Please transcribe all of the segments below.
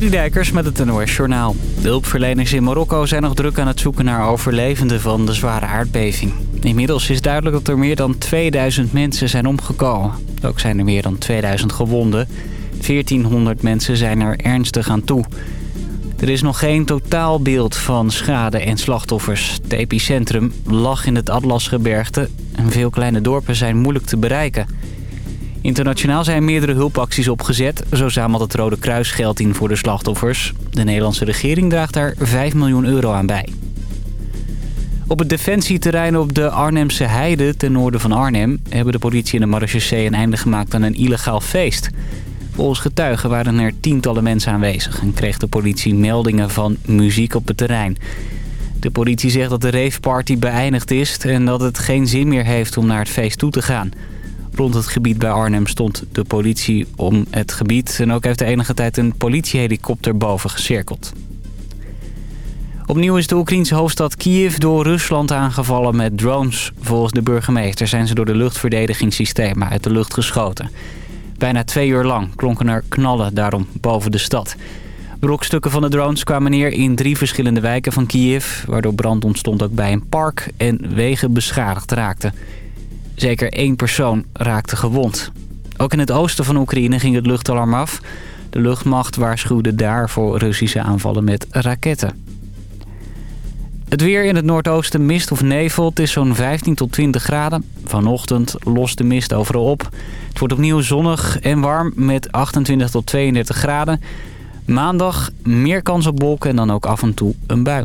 Dijkers met het NOS Journaal. De hulpverleners in Marokko zijn nog druk aan het zoeken naar overlevenden van de zware aardbeving. Inmiddels is duidelijk dat er meer dan 2000 mensen zijn omgekomen. Ook zijn er meer dan 2000 gewonden. 1400 mensen zijn er ernstig aan toe. Er is nog geen totaalbeeld van schade en slachtoffers. Het epicentrum lag in het Atlasgebergte en veel kleine dorpen zijn moeilijk te bereiken. Internationaal zijn meerdere hulpacties opgezet. Zo zamelt het Rode Kruis geld in voor de slachtoffers. De Nederlandse regering draagt daar 5 miljoen euro aan bij. Op het defensieterrein op de Arnhemse Heide ten noorden van Arnhem... hebben de politie en de marechaussee een einde gemaakt aan een illegaal feest. Volgens getuigen waren er tientallen mensen aanwezig... en kreeg de politie meldingen van muziek op het terrein. De politie zegt dat de raveparty beëindigd is... en dat het geen zin meer heeft om naar het feest toe te gaan... Rond het gebied bij Arnhem stond de politie om het gebied... en ook heeft de enige tijd een politiehelikopter boven gecirkeld. Opnieuw is de Oekraïnse hoofdstad Kiev door Rusland aangevallen met drones. Volgens de burgemeester zijn ze door de luchtverdedigingssystemen uit de lucht geschoten. Bijna twee uur lang klonken er knallen daarom boven de stad. Brokstukken van de drones kwamen neer in drie verschillende wijken van Kiev... waardoor brand ontstond ook bij een park en wegen beschadigd raakten. Zeker één persoon raakte gewond. Ook in het oosten van Oekraïne ging het luchtalarm af. De luchtmacht waarschuwde daar voor Russische aanvallen met raketten. Het weer in het noordoosten mist of nevel. Het is zo'n 15 tot 20 graden. Vanochtend lost de mist overal op. Het wordt opnieuw zonnig en warm met 28 tot 32 graden. Maandag meer kans op wolken en dan ook af en toe een bui.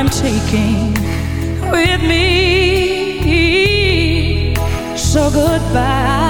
I'm taking with me. So goodbye.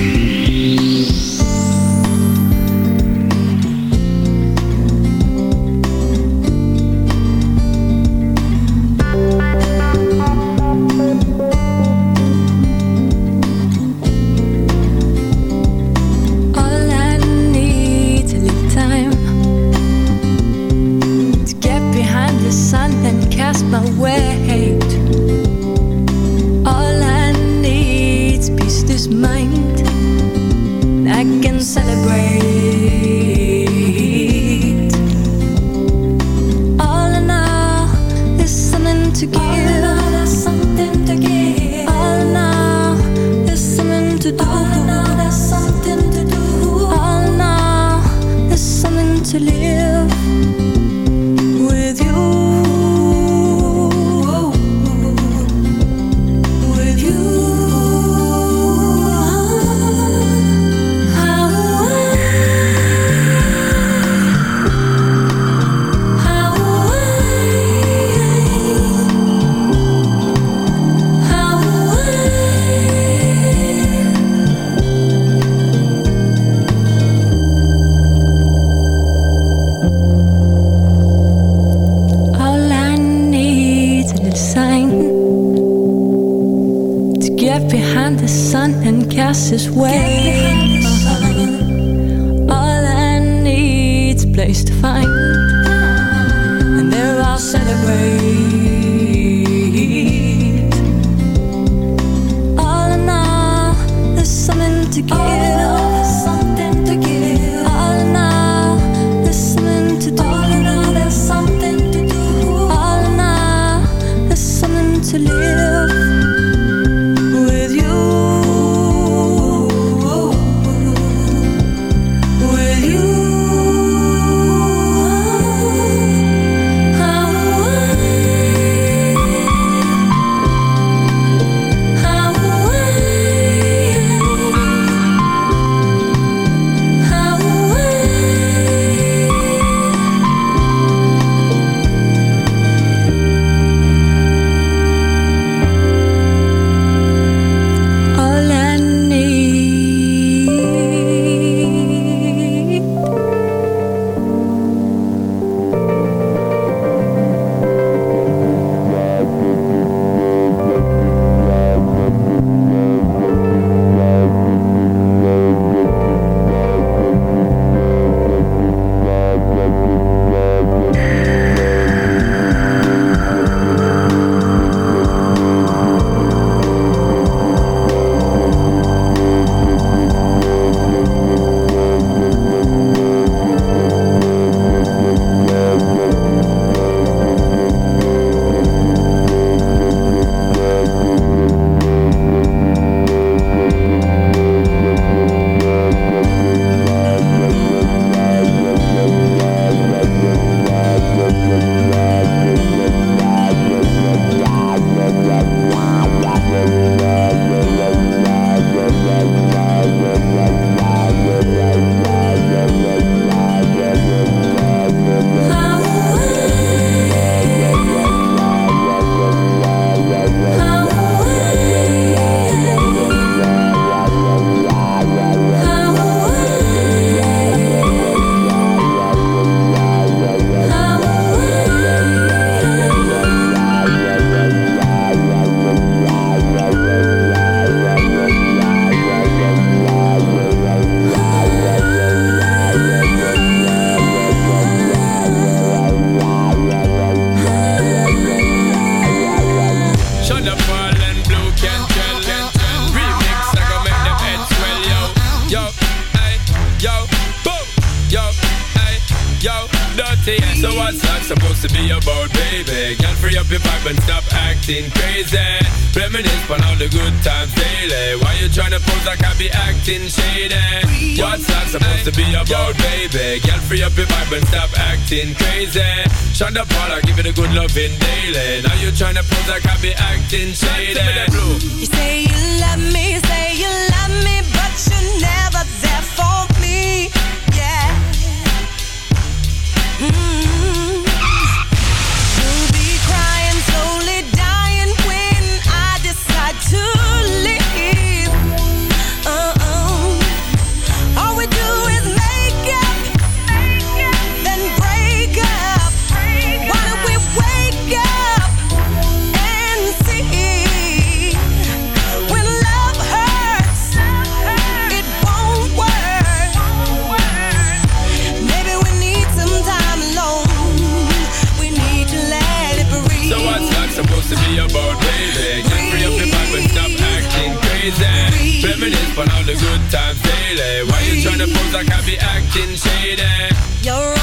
Baby. Get free up your mind and stop acting crazy. Reminisce on all the good times daily. Why you tryna pose like I be acting shady? You're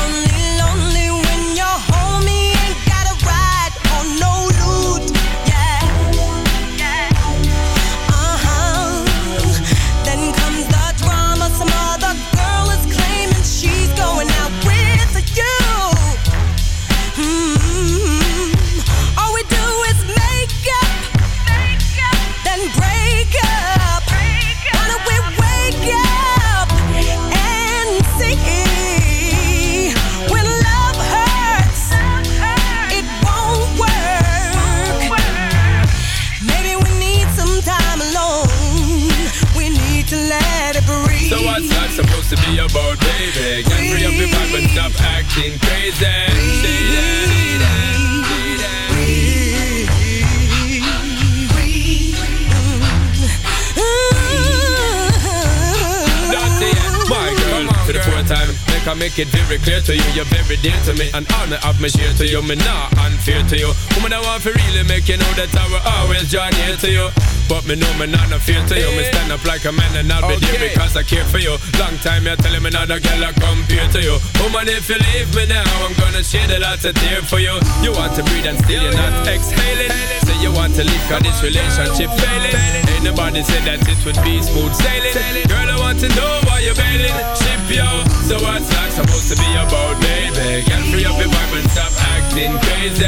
I make it very clear to you, you're very dear to me. An honor of me share to you, me not unfair to you. Woman, I want to really make you know that I will always join here to you. But me know me not no fear to you. Me stand up like a man and I'll be there because I care for you. Long time you're telling me not a girl I compare to you. Woman, if you leave me now, I'm gonna shed a lot of tear for you. You want to breathe and still you're not exhaling. Say you want to leave cause this relationship failing. Ain't nobody said that it would be smooth sailing. Girl, I want to know why you're bailing. Ship yo. So what's life supposed to be about, baby? Get free up your vibe and stop acting crazy.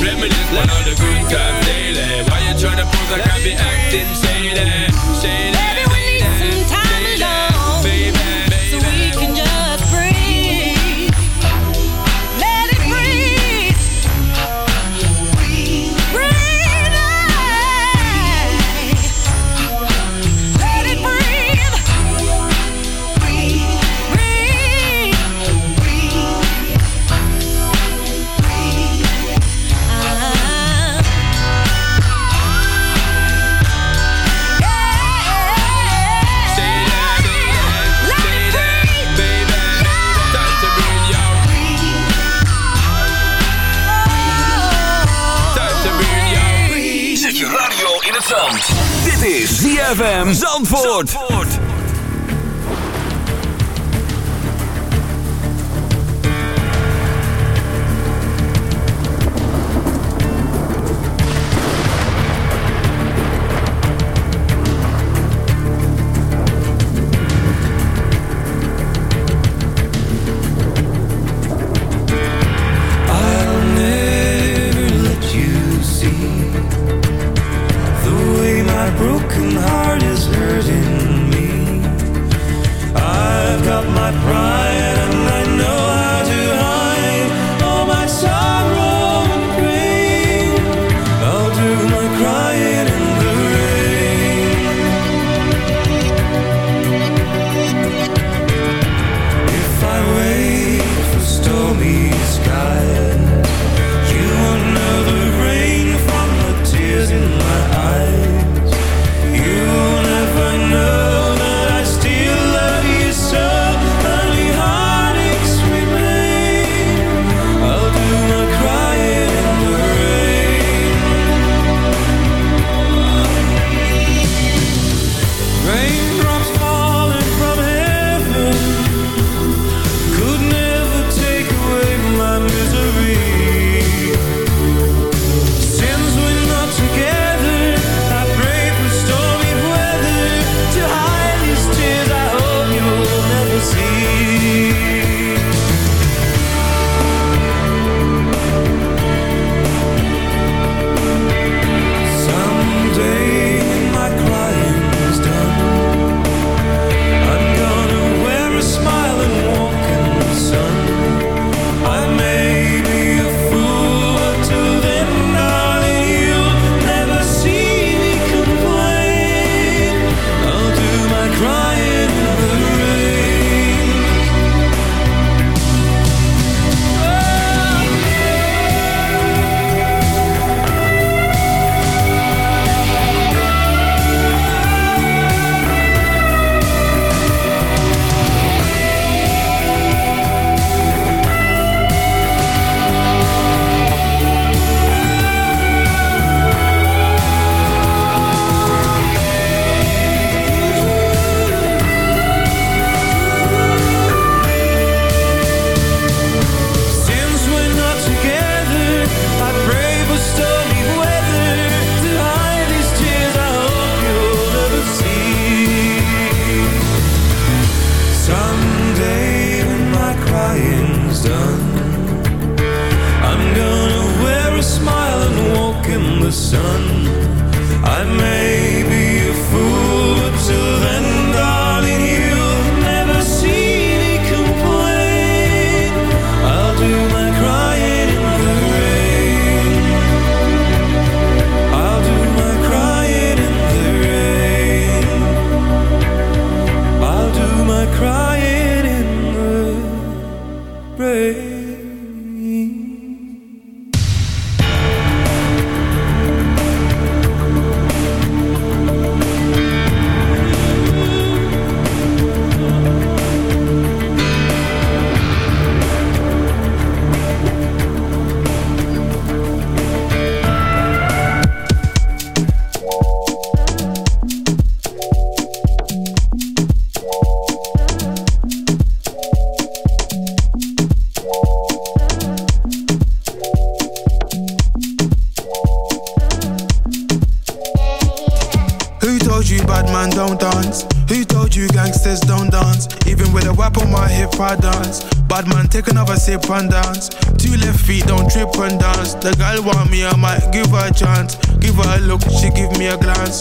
Reminisce on all the good times daily. Why you tryna pose like I be acting shady? Shady.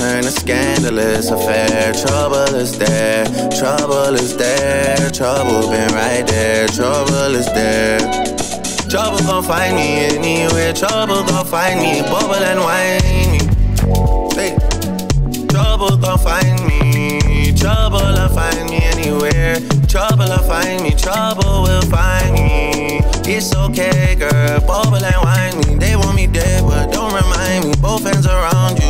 turn a scandalous affair. Trouble is there, trouble is there, trouble been right there, trouble is there. Trouble gon' find me anywhere, trouble gon' find me, bubble and whiny. Hey. Trouble gon' find me, trouble'll find me anywhere. Trouble'll find me, trouble will find me. It's okay, girl, bubble and whine me. They want me dead, but don't remind me. Both hands around you,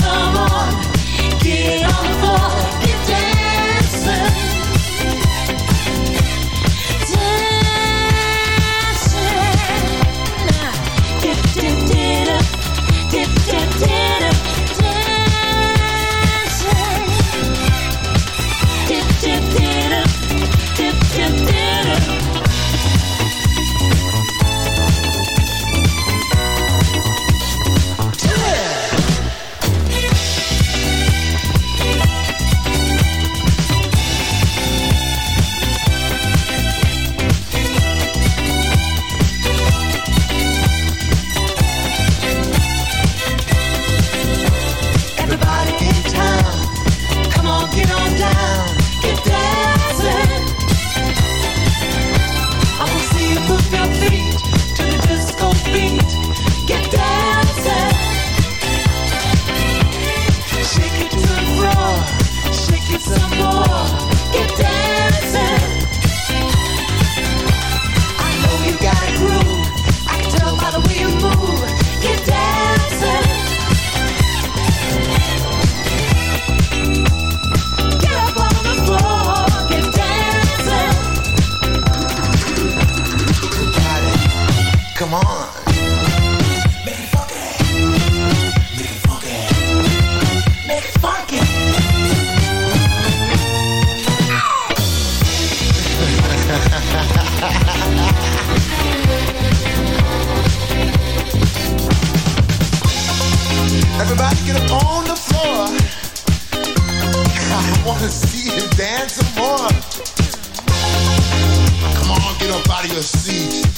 Come on, your seat.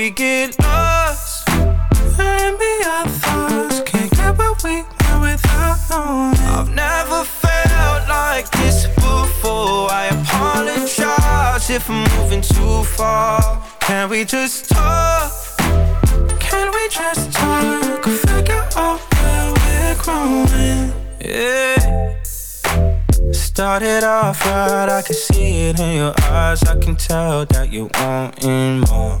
we get lost. And be our thoughts. Can't get what we want without knowing. I've never felt like this before. I apologize if I'm moving too far. Can we just talk? Can we just talk? Figure out where we're growing. Yeah. Started off right, I can see it in your eyes. I can tell that you wanting more.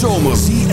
Zomer.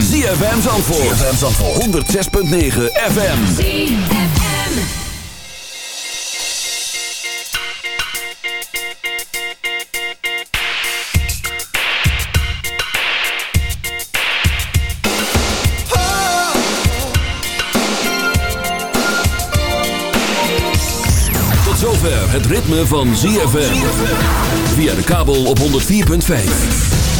ZFM. ZFM Zandvoort. ZFM Zandvoort. 106.9 FM. ZFM. Tot zover het ritme van ZFM. Via de kabel op 104.5.